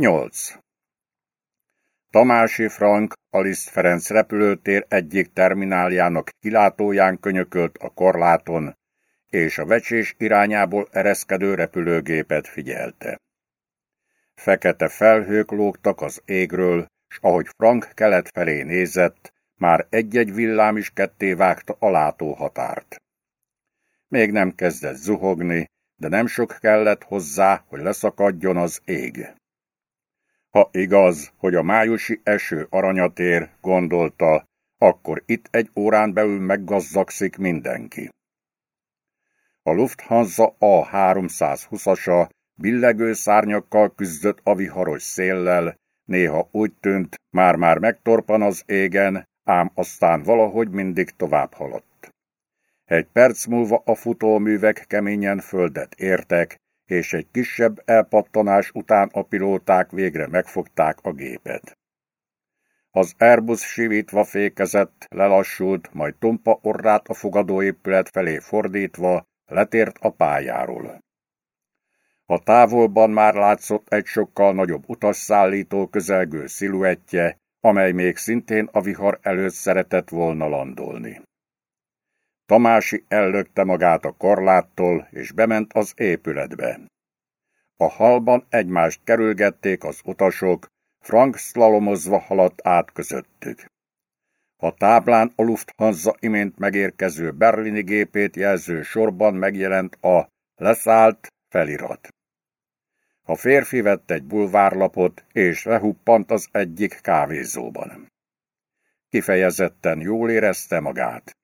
8. Tamási Frank a Liszt Ferenc repülőtér egyik termináljának kilátóján könyökölt a korláton, és a vecsés irányából ereszkedő repülőgépet figyelte. Fekete felhők lógtak az égről, s ahogy Frank kelet felé nézett, már egy-egy villám is ketté vágta a látóhatárt. Még nem kezdett zuhogni, de nem sok kellett hozzá, hogy leszakadjon az ég. Ha igaz, hogy a májusi eső aranyatér, gondolta, akkor itt egy órán belül meggazzagszik mindenki. A Lufthansa A320-asa billegő szárnyakkal küzdött a viharos széllel, néha úgy tűnt, már-már megtorpan az égen, ám aztán valahogy mindig tovább haladt. Egy perc múlva a futóművek keményen földet értek, és egy kisebb elpattanás után a pilóták végre megfogták a gépet. Az Airbus sivítva fékezett, lelassult, majd tompa orrát a fogadóépület felé fordítva, letért a pályáról. A távolban már látszott egy sokkal nagyobb utasszállító közelgő sziluettje, amely még szintén a vihar előtt szeretett volna landolni. Tamási ellökte magát a korláttól, és bement az épületbe. A halban egymást kerülgették az utasok, Frank szlalomozva haladt át közöttük. A táblán a Lufthansa imént megérkező berlini gépét jelző sorban megjelent a leszállt felirat. A férfi vett egy bulvárlapot, és lehuppant az egyik kávézóban. Kifejezetten jól érezte magát.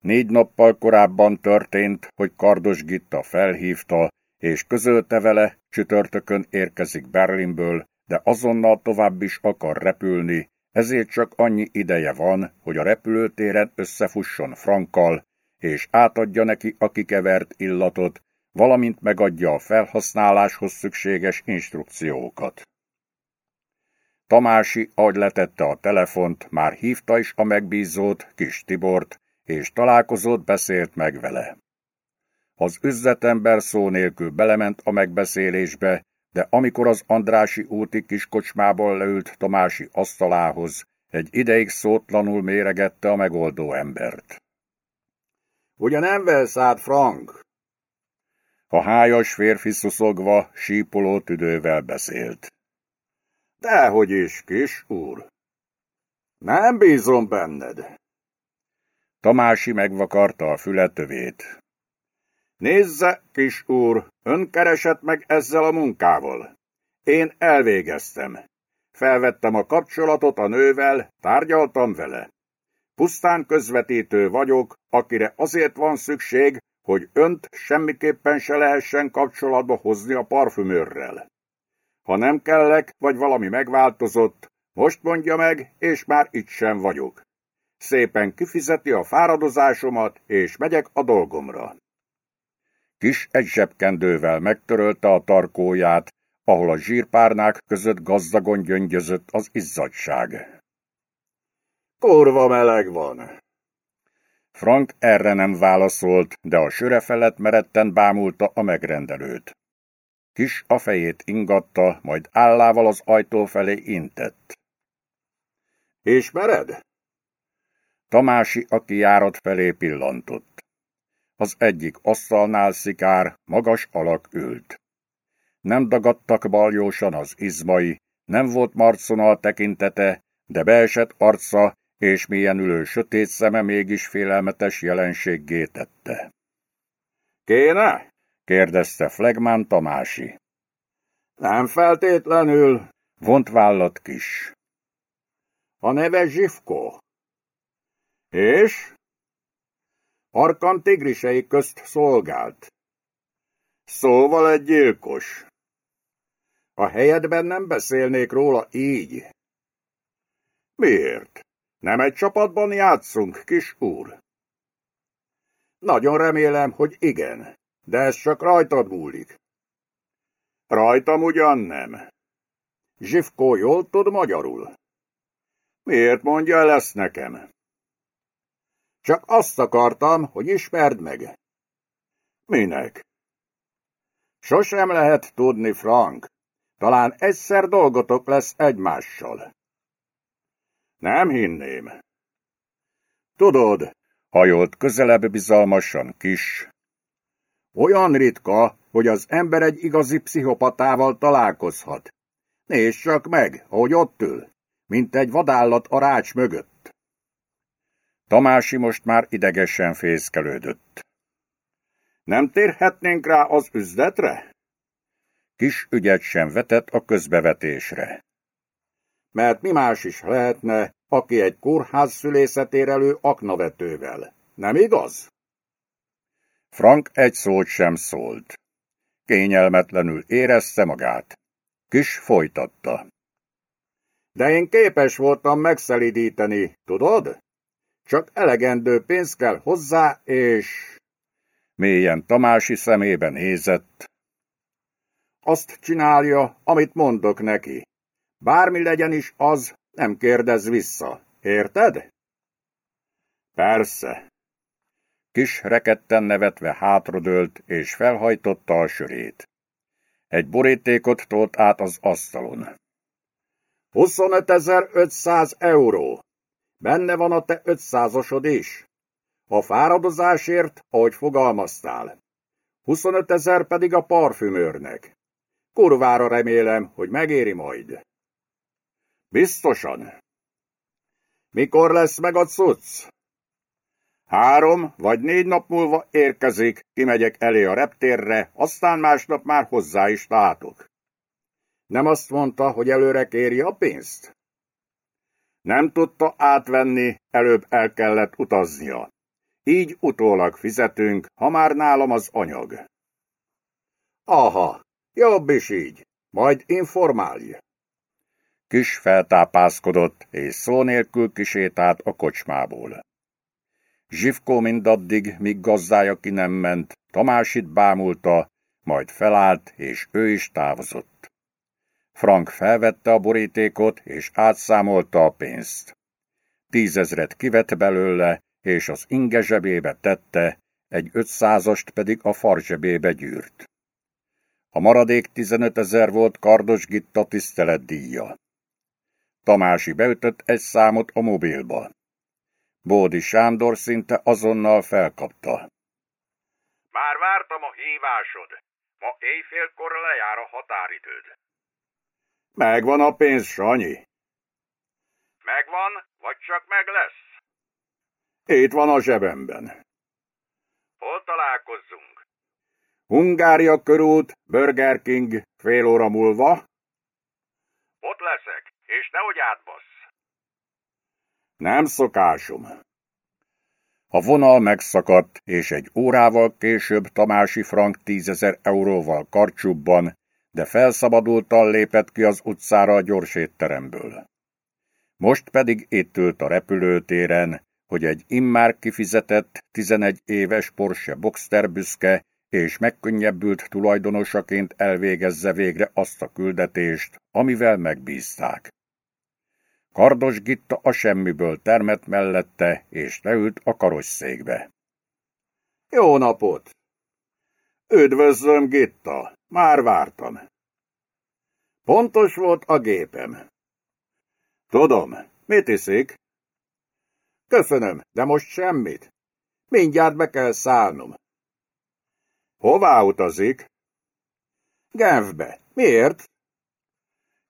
Négy nappal korábban történt, hogy Kardos Gitta felhívta, és közölte vele, csütörtökön érkezik Berlinből, de azonnal tovább is akar repülni, ezért csak annyi ideje van, hogy a repülőtéren összefusson Frankkal, és átadja neki a kikevert illatot, valamint megadja a felhasználáshoz szükséges instrukciókat. Tamási, ahogy letette a telefont, már hívta is a megbízót, kis Tibort, és találkozott, beszélt meg vele. Az üzletember szó nélkül belement a megbeszélésbe, de amikor az Andrási úti kis kocsmából leült Tamási asztalához, egy ideig szótlanul méregette a megoldó embert. Ugye nem vesz át, Frank? A hájas férfi szuszogva, sípoló tüdővel beszélt. Dehogy is, kis úr. Nem bízom benned. Tamási megvakarta a fületövét. Nézze, kis úr, ön keresett meg ezzel a munkával. Én elvégeztem. Felvettem a kapcsolatot a nővel, tárgyaltam vele. Pusztán közvetítő vagyok, akire azért van szükség, hogy önt semmiképpen se lehessen kapcsolatba hozni a parfümőrrel. Ha nem kellek, vagy valami megváltozott, most mondja meg, és már itt sem vagyok. Szépen kifizeti a fáradozásomat, és megyek a dolgomra. Kis egy zsebkendővel megtörölte a tarkóját, ahol a zsírpárnák között gazdagon gyöngyözött az izzadság. Kurva meleg van! Frank erre nem válaszolt, de a söre felett meretten bámulta a megrendelőt. Kis a fejét ingatta, majd állával az ajtó felé intett. Ismered? Tamási a kijárat felé pillantott. Az egyik asztalnál szikár, magas alak ült. Nem dagadtak baljósan az izmai, nem volt marconal tekintete, de beesett arca és mélyen ülő sötét szeme mégis félelmetes jelenséggé tette. Kéne? kérdezte Flegmán Tamási. Nem feltétlenül, vont vállat kis. A neve Zsivko. És? Arkan tigrisei közt szolgált. Szóval egy gyilkos. A helyedben nem beszélnék róla így. Miért? Nem egy csapatban játszunk, kis úr? Nagyon remélem, hogy igen, de ez csak rajtad múlik. Rajtam ugyan nem. Zsivkó jól tud magyarul. Miért mondja el ezt nekem? Csak azt akartam, hogy ismerd meg. Minek? Sosem lehet tudni, Frank. Talán egyszer dolgotok lesz egymással. Nem hinném. Tudod, hajolt közelebb bizalmasan kis. Olyan ritka, hogy az ember egy igazi pszichopatával találkozhat. Nézd csak meg, ahogy ott ül, mint egy vadállat a rács mögött. Tamási most már idegesen fészkelődött. Nem térhetnénk rá az üzletre? Kis ügyet sem vetett a közbevetésre. Mert mi más is lehetne, aki egy kórház szülészetére elő aknavetővel. Nem igaz? Frank egy szót sem szólt. Kényelmetlenül érezte magát. Kis folytatta. De én képes voltam megszelidíteni, tudod? Csak elegendő pénz kell hozzá, és... Mélyen Tamási szemében nézett. Azt csinálja, amit mondok neki. Bármi legyen is az, nem kérdez vissza. Érted? Persze. Kis reketten nevetve hátradőlt, és felhajtotta a sörét. Egy borítékot tolt át az asztalon. 25.500 euró. Benne van a te ötszázasod is. A fáradozásért, ahogy fogalmaztál. 25 ezer pedig a parfümőrnek. Kurvára remélem, hogy megéri majd. Biztosan. Mikor lesz meg a cucc? Három vagy négy nap múlva érkezik, kimegyek elé a reptérre, aztán másnap már hozzá is látok. Nem azt mondta, hogy előre kéri a pénzt? Nem tudta átvenni, előbb el kellett utaznia. Így utólag fizetünk, ha már nálam az anyag. Aha, jobb is így. Majd informálj. Kis feltápászkodott, és szó nélkül kisétált a kocsmából. Zsivkó mindaddig, míg gazdája ki nem ment, Tamásit bámulta, majd felállt, és ő is távozott. Frank felvette a borítékot, és átszámolta a pénzt. Tízezret kivett belőle, és az inge zsebébe tette, egy ötszázast pedig a far zsebébe gyűrt. A maradék tizenöt ezer volt Kardos Gitta tiszteletdíja. Tamási beütött egy számot a mobilba. Bódi Sándor szinte azonnal felkapta. Már vártam a hívásod. Ma éjfélkor lejár a határidőd. Megvan a pénz, Sanyi. Megvan, vagy csak meg lesz? Itt van a zsebemben. Hol találkozzunk? Hungária körút, Burger King, fél óra múlva. Ott leszek, és nehogy átbassz. Nem szokásom. A vonal megszakadt, és egy órával később Tamási Frank tízezer euróval karcsúbban, de felszabadultan lépett ki az utcára a gyorsétteremből. Most pedig itt ült a repülőtéren, hogy egy immár kifizetett 11 éves Porsche Boxster büszke és megkönnyebbült tulajdonosaként elvégezze végre azt a küldetést, amivel megbízták. Kardos Gitta a semmiből termett mellette, és leült a karosszékbe. Jó napot! Üdvözlöm, Gitta! Már vártam. Pontos volt a gépem. Tudom, mit iszik? Köszönöm, de most semmit. Mindjárt be kell szállnom. Hová utazik? Genfbe. Miért?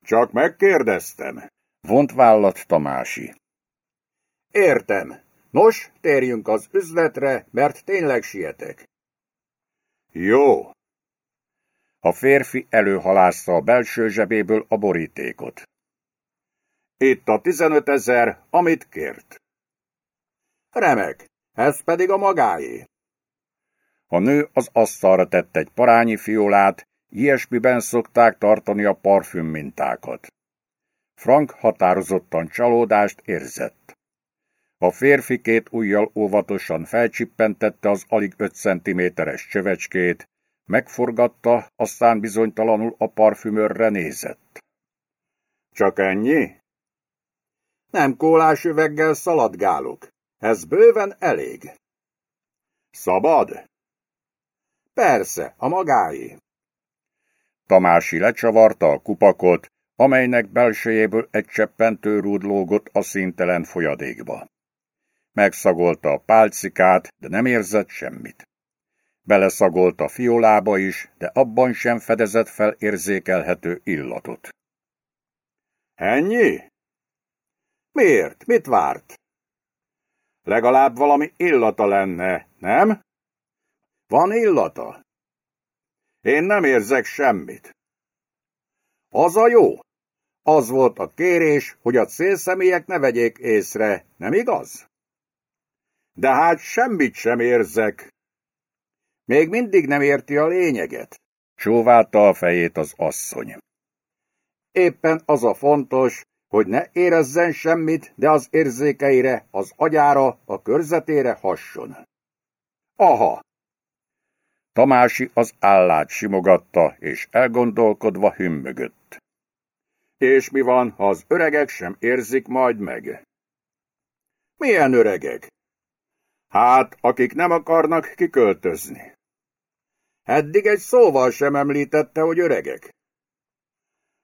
Csak megkérdeztem. Vont vállat Tamási. Értem. Nos, térjünk az üzletre, mert tényleg sietek. Jó. A férfi előhalászta a belső zsebéből a borítékot. Itt a tizenöt ezer, amit kért. Remek, ez pedig a magáé. A nő az asztalra tett egy parányi fiolát, ilyesmiben szokták tartani a parfüm mintákat. Frank határozottan csalódást érzett. A férfi két ujjal óvatosan felcsippentette az alig öt centiméteres csövecskét, megforgatta, aztán bizonytalanul a parfümörre nézett. Csak ennyi? Nem kólás üveggel szaladgálok. Ez bőven elég. Szabad? Persze, a magáé. Tamási lecsavarta a kupakot, amelynek belsejéből egy cseppentő rúd lógott a szintelen folyadékba. Megszagolta a pálcikát, de nem érzett semmit. Beleszagolt a fiolába is, de abban sem fedezett fel érzékelhető illatot. Ennyi? Miért? Mit várt? Legalább valami illata lenne, nem? Van illata? Én nem érzek semmit. Az a jó. Az volt a kérés, hogy a célszemélyek ne vegyék észre, nem igaz? De hát semmit sem érzek. Még mindig nem érti a lényeget. Csóválta a fejét az asszony. Éppen az a fontos, hogy ne érezzen semmit, de az érzékeire, az agyára, a körzetére hasson. Aha! Tamási az állát simogatta, és elgondolkodva hümmögött. És mi van, ha az öregek sem érzik majd meg? Milyen öregek? Hát, akik nem akarnak kiköltözni. Eddig egy szóval sem említette, hogy öregek.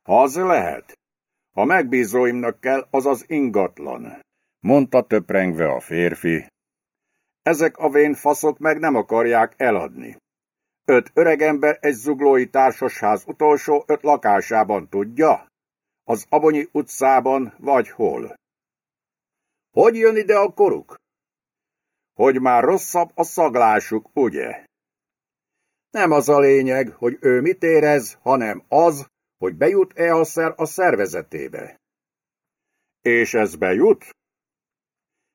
Az lehet. A megbízóimnak kell az az ingatlan, mondta töprengve a férfi. Ezek a vén faszok meg nem akarják eladni. Öt öregember egy zuglói társasház utolsó öt lakásában tudja? Az Abonyi utcában vagy hol? Hogy jön ide a koruk? Hogy már rosszabb a szaglásuk, ugye? Nem az a lényeg, hogy ő mit érez, hanem az, hogy bejut-e a szer a szervezetébe. És ez bejut?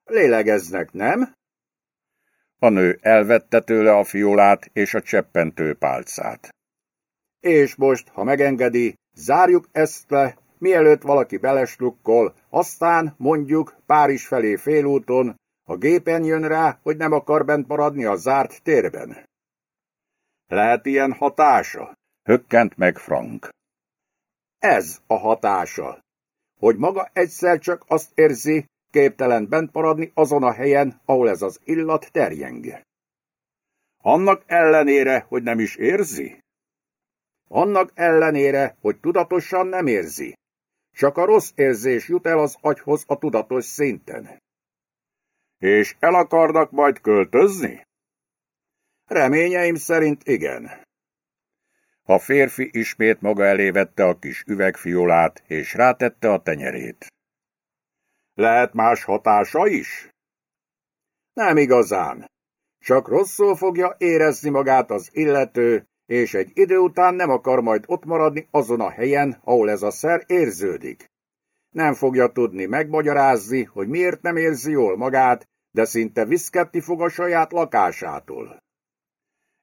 Lélegeznek, nem? A nő elvette tőle a fiolát és a cseppentő pálcát. És most, ha megengedi, zárjuk ezt le, mielőtt valaki beleslukkol, aztán mondjuk Párizs felé félúton, a gépen jön rá, hogy nem akar bent maradni a zárt térben. Lehet ilyen hatása? Hökkent meg Frank. Ez a hatása, hogy maga egyszer csak azt érzi, képtelen bent maradni azon a helyen, ahol ez az illat terjeng. Annak ellenére, hogy nem is érzi? Annak ellenére, hogy tudatosan nem érzi. Csak a rossz érzés jut el az agyhoz a tudatos szinten. És el akarnak majd költözni? Reményeim szerint igen. A férfi ismét maga elé vette a kis üvegfiolát, és rátette a tenyerét. Lehet más hatása is? Nem igazán. Csak rosszul fogja érezni magát az illető, és egy idő után nem akar majd ott maradni azon a helyen, ahol ez a szer érződik. Nem fogja tudni megmagyarázni, hogy miért nem érzi jól magát, de szinte viszketni fog a saját lakásától.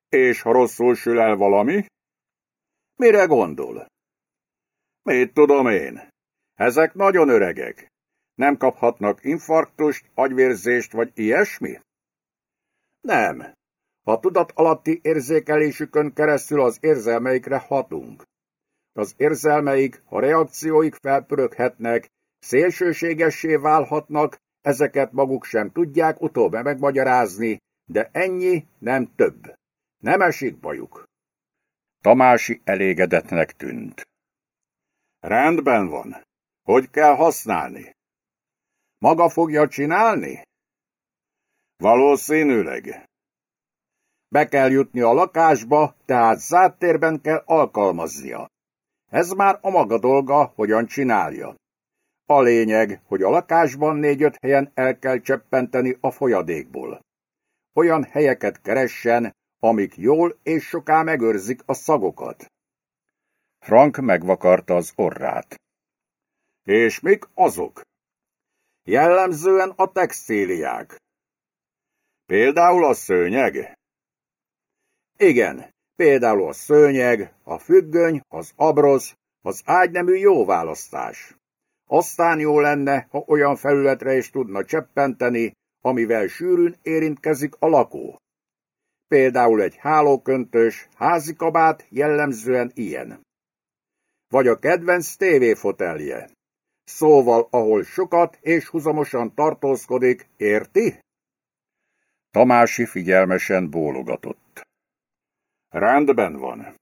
És ha rosszul sül el valami? Mire gondol? Mit tudom én? Ezek nagyon öregek. Nem kaphatnak infarktust, agyvérzést vagy ilyesmi? Nem. A tudat alatti érzékelésükön keresztül az érzelmeikre hatunk. Az érzelmeik, a reakcióik felpöröghetnek, szélsőségessé válhatnak, ezeket maguk sem tudják utóbb megmagyarázni, de ennyi, nem több. Nem esik bajuk. Tamási elégedetnek tűnt. Rendben van. Hogy kell használni? Maga fogja csinálni? Valószínűleg. Be kell jutni a lakásba, tehát zártérben kell alkalmaznia. Ez már a maga dolga, hogyan csinálja. A lényeg, hogy a lakásban négy-öt helyen el kell cseppenteni a folyadékból. Olyan helyeket keressen, amik jól és soká megőrzik a szagokat. Frank megvakarta az orrát. És mik azok? Jellemzően a textíliák. Például a szőnyeg? Igen, például a szőnyeg, a függöny, az abrosz, az ágynemű jó választás. Aztán jó lenne, ha olyan felületre is tudna cseppenteni, amivel sűrűn érintkezik a lakó. Például egy hálóköntös, házikabát jellemzően ilyen. Vagy a kedvenc tévéfotelje. Szóval, ahol sokat és huzamosan tartózkodik, érti? Tamási figyelmesen bólogatott. Rendben van.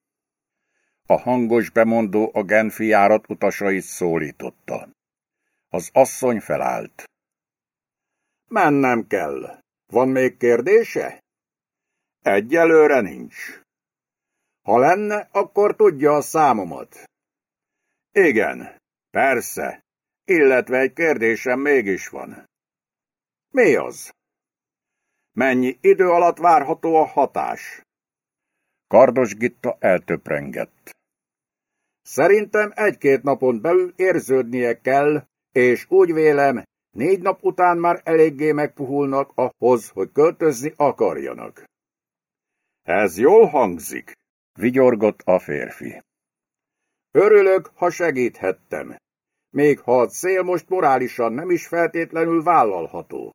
A hangos bemondó a Genfi járat utasait szólította. Az asszony felállt. Mennem kell. Van még kérdése? Egyelőre nincs. Ha lenne, akkor tudja a számomat. Igen, persze, illetve egy kérdésem mégis van. Mi az? Mennyi idő alatt várható a hatás? Kardos Gitta eltöprengett. Szerintem egy-két napon belül érződnie kell, és úgy vélem, négy nap után már eléggé megpuhulnak ahhoz, hogy költözni akarjanak. Ez jól hangzik, vigyorgott a férfi. Örülök, ha segíthettem, még ha a cél most morálisan nem is feltétlenül vállalható.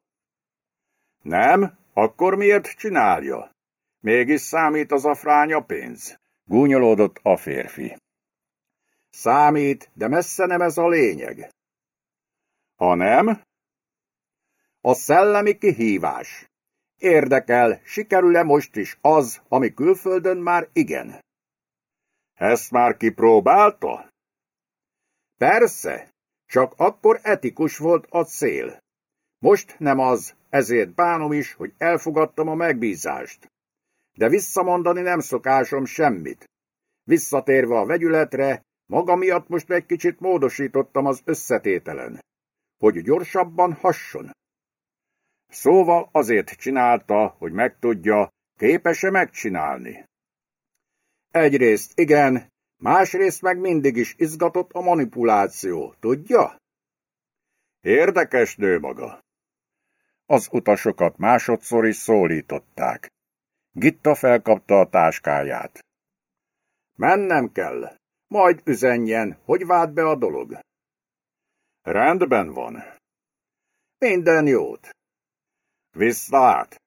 Nem? Akkor miért csinálja? Mégis számít az a fránya pénz, gúnyolódott a férfi. Számít, de messze nem ez a lényeg. Ha nem? A szellemi kihívás. Érdekel, sikerül-e most is az, ami külföldön már igen? Ezt már kipróbálta? Persze, csak akkor etikus volt a cél. Most nem az, ezért bánom is, hogy elfogadtam a megbízást. De visszamondani nem szokásom semmit. Visszatérve a vegyületre, maga miatt most egy kicsit módosítottam az összetételen, hogy gyorsabban hasson. Szóval azért csinálta, hogy megtudja, képes-e megcsinálni. Egyrészt igen, másrészt meg mindig is izgatott a manipuláció, tudja? Érdekes nő maga. Az utasokat másodszor is szólították. Gitta felkapta a táskáját. Mennem kell, majd üzenjen, hogy vált be a dolog. Rendben van. Minden jót. Viszlát!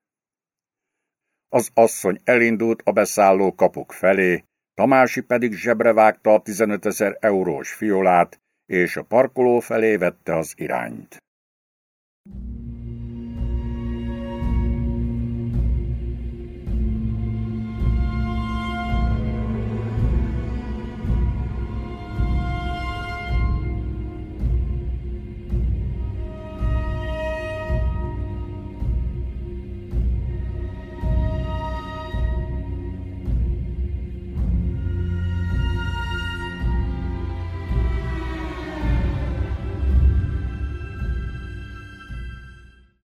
Az asszony elindult a beszálló kapuk felé, Tamási pedig zsebre vágta a 15 ezer eurós fiolát, és a parkoló felé vette az irányt.